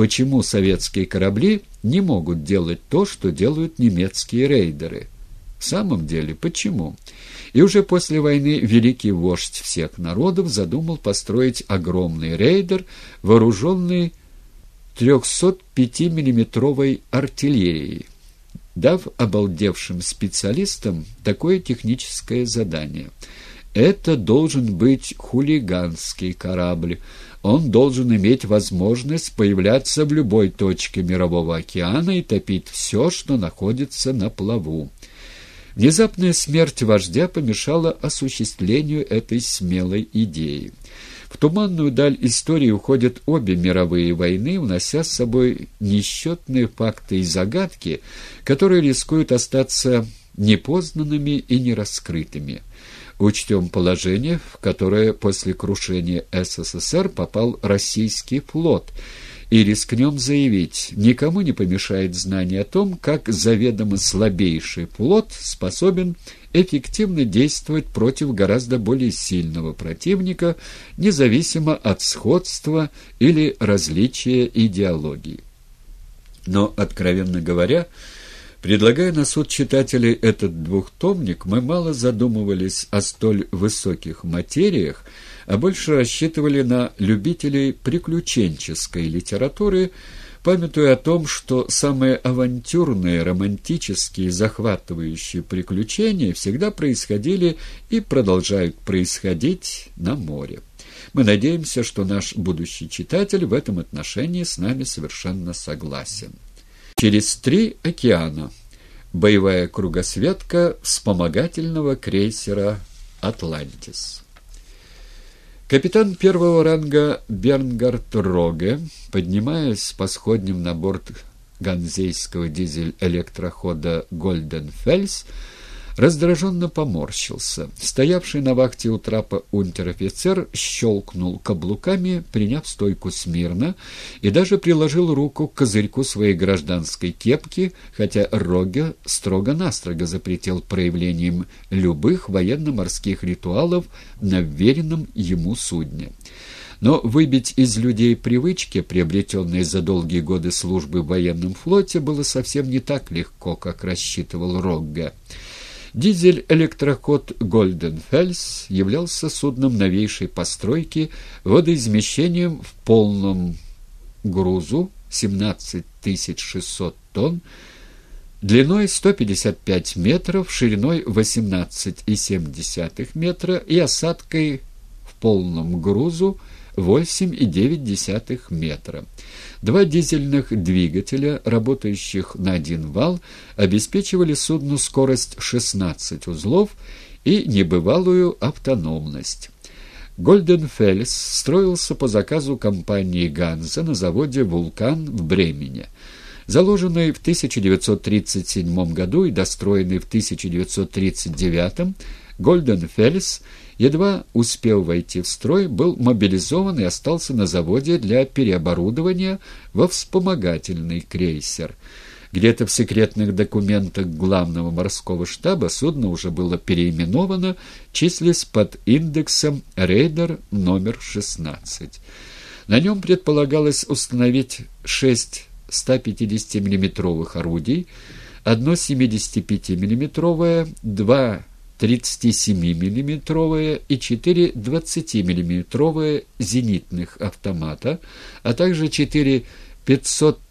почему советские корабли не могут делать то, что делают немецкие рейдеры. В самом деле, почему? И уже после войны великий вождь всех народов задумал построить огромный рейдер, вооруженный 305-миллиметровой артиллерией, дав обалдевшим специалистам такое техническое задание. Это должен быть хулиганский корабль. Он должен иметь возможность появляться в любой точке Мирового океана и топить все, что находится на плаву. Внезапная смерть вождя помешала осуществлению этой смелой идеи. В туманную даль истории уходят обе мировые войны, унося с собой несчетные факты и загадки, которые рискуют остаться непознанными и нераскрытыми. Учтем положение, в которое после крушения СССР попал российский флот – и рискнем заявить, никому не помешает знание о том, как заведомо слабейший флот способен эффективно действовать против гораздо более сильного противника, независимо от сходства или различия идеологии. Но, откровенно говоря, Предлагая на суд читателей этот двухтомник, мы мало задумывались о столь высоких материях, а больше рассчитывали на любителей приключенческой литературы, памятуя о том, что самые авантюрные, романтические, захватывающие приключения всегда происходили и продолжают происходить на море. Мы надеемся, что наш будущий читатель в этом отношении с нами совершенно согласен. Через три океана. Боевая кругосветка вспомогательного крейсера «Атлантис». Капитан первого ранга Бернгард Роге, поднимаясь по сходням на борт ганзейского дизель-электрохода «Гольден Фельс», раздраженно поморщился. Стоявший на вахте у трапа унтер-офицер щелкнул каблуками, приняв стойку смирно, и даже приложил руку к козырьку своей гражданской кепки, хотя Роге строго-настрого запретил проявлением любых военно-морских ритуалов на вверенном ему судне. Но выбить из людей привычки, приобретенные за долгие годы службы в военном флоте, было совсем не так легко, как рассчитывал Рогга. Дизель-электроход «Гольденфельс» являлся судном новейшей постройки водоизмещением в полном грузу 17 600 тонн, длиной 155 метров, шириной 18,7 метра и осадкой в полном грузу 8,9 метра. Два дизельных двигателя, работающих на один вал, обеспечивали судну скорость 16 узлов и небывалую автономность. Гольденфельс строился по заказу компании «Ганза» на заводе «Вулкан» в Бремене. Заложенный в 1937 году и достроенный в 1939, Гольденфельс едва успел войти в строй, был мобилизован и остался на заводе для переоборудования во вспомогательный крейсер. Где-то в секретных документах главного морского штаба судно уже было переименовано, числясь под индексом «Рейдер номер 16». На нем предполагалось установить шесть 150 миллиметровых орудий, одно 75 миллиметровое два 37-мм и 4 20-мм зенитных автомата, а также 4 500